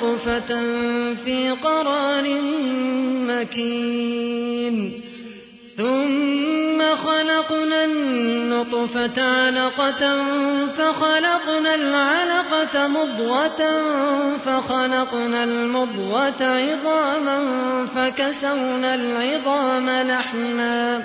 نطفة في قرار مكين. ثم خلقنا النطفة علقة فخلقنا العلقة مضغة فخلقنا المضغة عظاما فكسونا العظام لحما.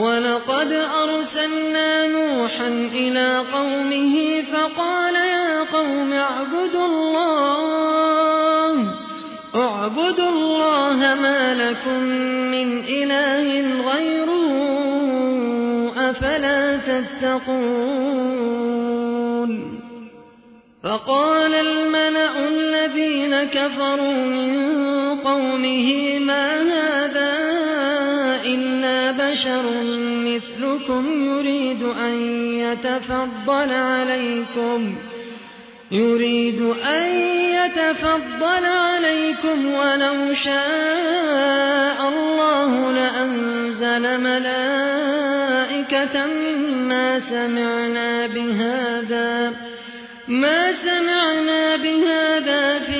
ولقد أرسلنا نوحا إلى قومه فقال يا قوم اعبدوا الله. اعبدوا الله ما لكم من إله غيره. أفلا تتقون؟ فقال الملأ الذين كفروا من قومه ما هذا إلا بشر مثلكم يريد أن يتفضل عليكم يريد أن يتفضل عليكم ولو شاء الله لأنزل ملائكة ما سمعنا بهذا ما سمعنا بهذا في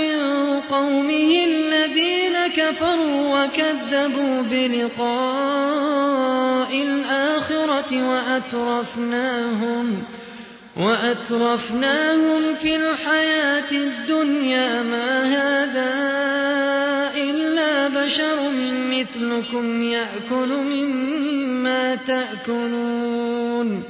كفروا وكذبوا بلقاء الآخرة وأترفناهم وأترفناهم في الحياة الدنيا. ما هذا إلا بشر مثلكم يأكل مما تأكلون.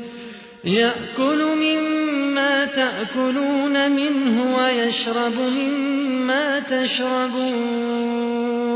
يأكل مما تأكلون منه ويشرب مما تشربون.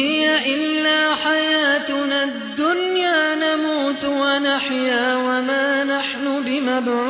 هي إلا حياتنا الدنيا نموت ونحيا وما نحن بمبعوثين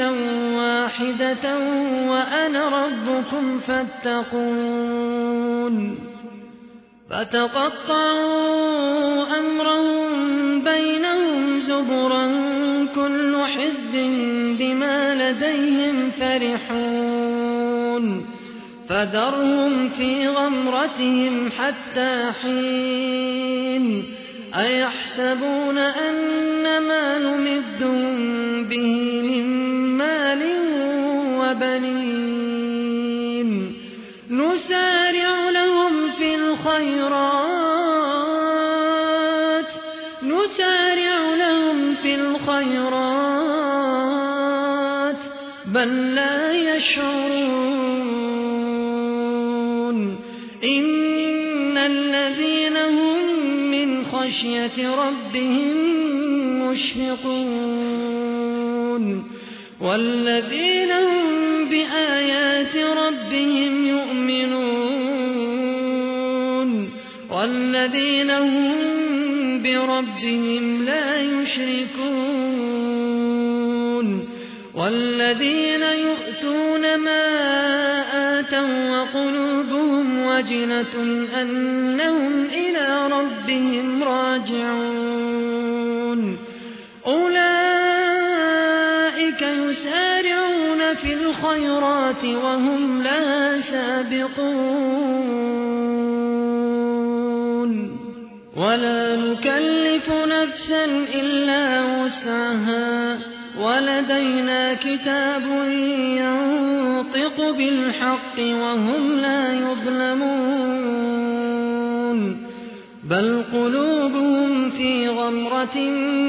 أمة واحدة وأنا ربكم فاتقون فتقطعوا أمرهم بينهم زبرا كل حزب بما لديهم فرحون فذرهم في غمرتهم حتى حين أيحسبون أن ما نمدهم به من مال وبنين نسارع لهم في الخيرات. نسارع لهم في الخيرات. بل لا يشعرون. إن الذين هم من خشية ربهم مشفقون. والذين هم بآيات ربهم يؤمنون والذين هم بربهم لا يشركون والذين يؤتون ما آتوا وقلوبهم وجنة أنهم إلى ربهم راجعون أولئك في الخيرات وهم لا سابقون. ولا نكلف نفسا إلا وسعها. ولدينا كتاب ينطق بالحق وهم لا يظلمون. بل قلوبهم في غمرة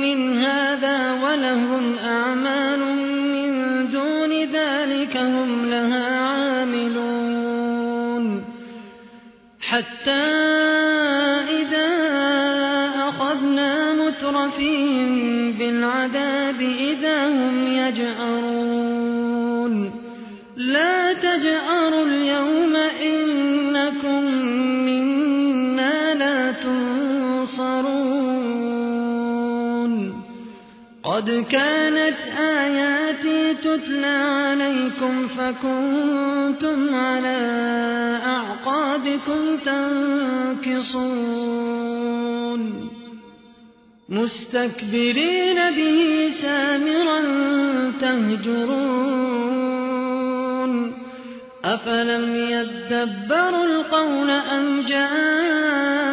من هذا ولهم أعمال من دون ذلك هم لها عاملون. حتى إذا أخذنا مترفين بالعذاب إذا هم يجأرون. لا تجأروا اليوم إنكم قد كانت آياتي تتلى عليكم فكنتم على أعقابكم تنكصون. مستكبرين به سامرا تهجرون. أفلم يدبروا القول أم جاءهم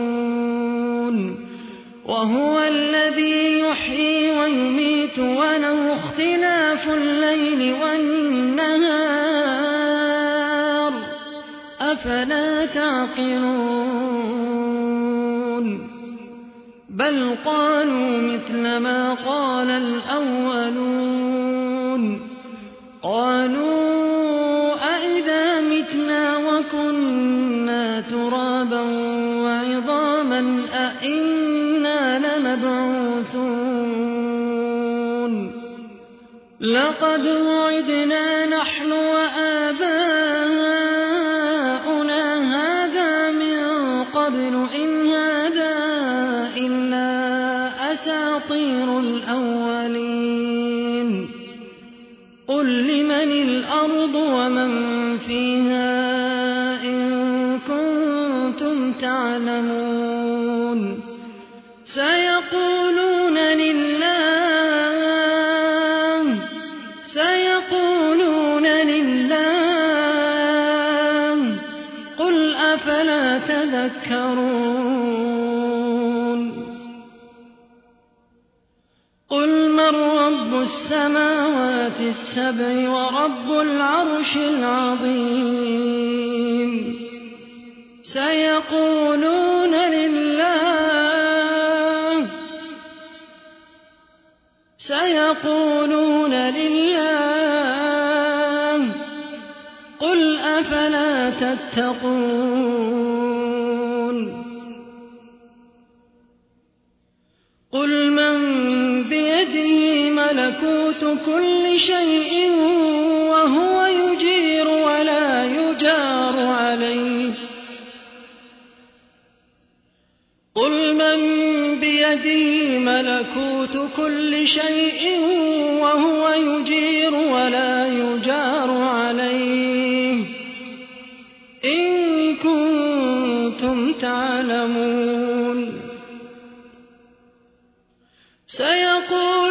وهو الذي يحيي ويميت وله اختلاف الليل والنهار. أفلا تعقلون؟ بل قالوا مثل ما قال الأولون. قالوا أئذا متنا وكنا ترابا وعظاما أئنا لمبعوثون. لقد وعدنا نحن وآباؤنا هذا من قبل إن هذا إلا أساطير الأولين. قل لمن الأرض ومن فيها إن كنتم تعلمون. سيقولون لله سيقولون لله قل أفلا تذكرون؟ قل من رب السماوات السبع ورب العرش العظيم؟ سيقولون سيقولون لله قل أفلا تتقون قل من بيده ملكوت كل شيء وهو بيده ملكوت كل شيء وهو يجير ولا يجار عليه. إن كنتم تعلمون. سيقولون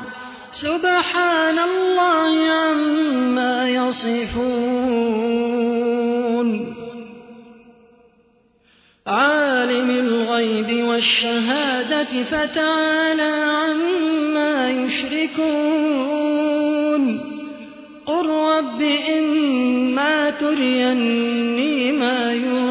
سبحان الله عما يصفون. عالم الغيب والشهادة فتعالى عما يشركون. قل رب إما تريني ما يوعدون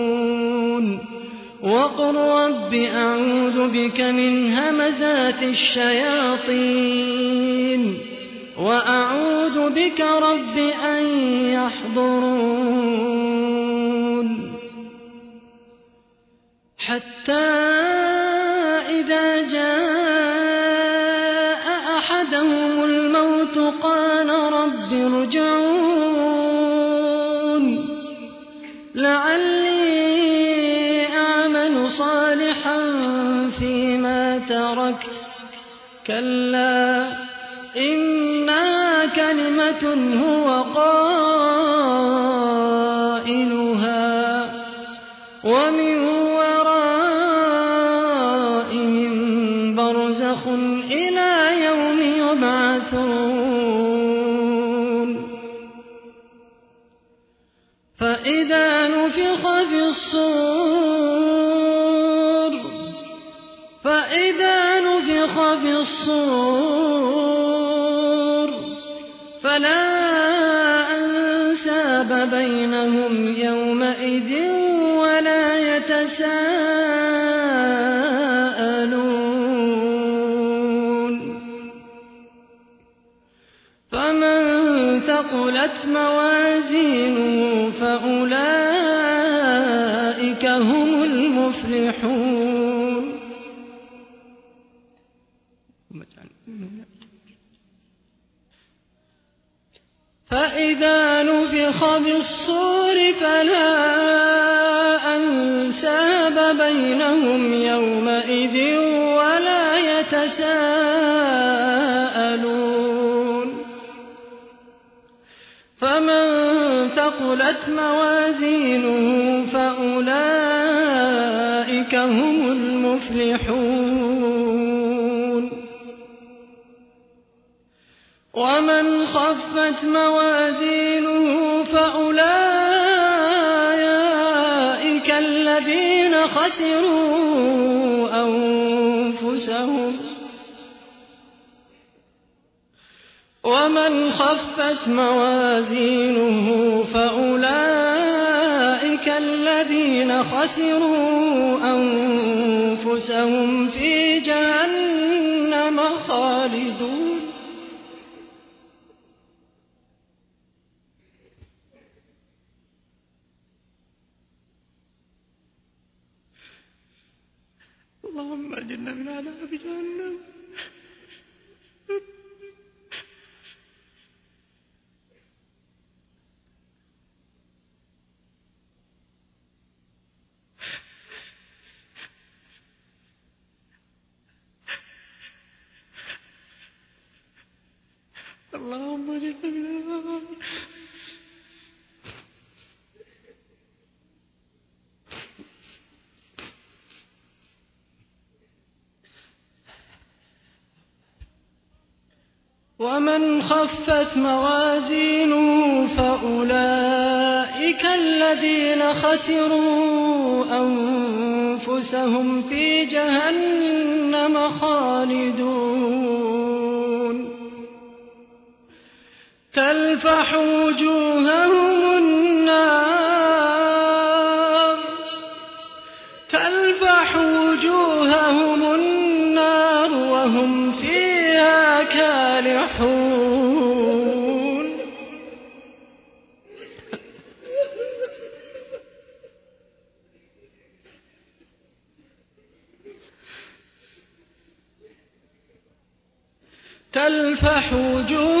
وقل رب أعوذ بك من همزات الشياطين وأعوذ بك رب أن يحضرون حتى إذا جاء تركت كلا إنها كلمة هو قائلها. ومن المفلحون فإذا نفخ بالصور فلا أنساب بينهم يومئذ ولا يتساءلون. فمن ثقلت موازينه فأولئك المفلحون ومن خفت موازينه فأولئك الذين خسروا أنفسهم. ومن خفت موازينه فأولئك الذين خسروا أنفسهم في جهنم خالدون. اللهم اجرنا من عذاب جهنم اللهم العذاب ومن خفت موازينه فأولئك الذين خسروا أنفسهم في جهنم خالدون. تلفح وجوههم النار. تلفح وجوههم النار وهم فيها كالحون. تلفح وجوههم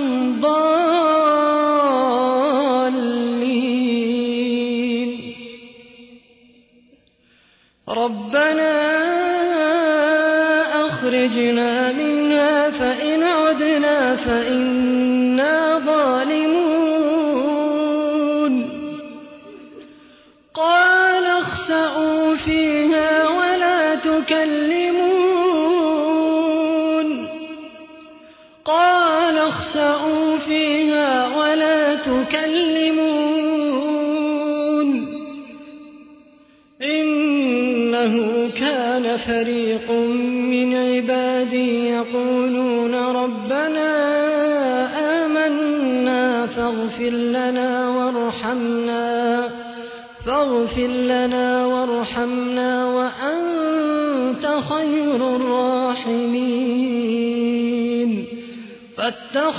ربنا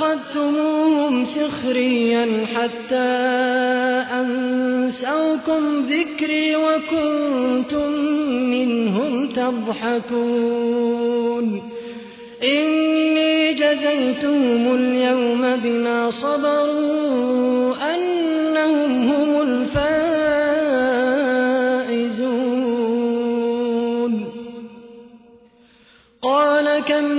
فاتخذتموهم سخريا حتى أنسوكم ذكري وكنتم منهم تضحكون. إني جزيتهم اليوم بما صبروا أنهم هم الفائزون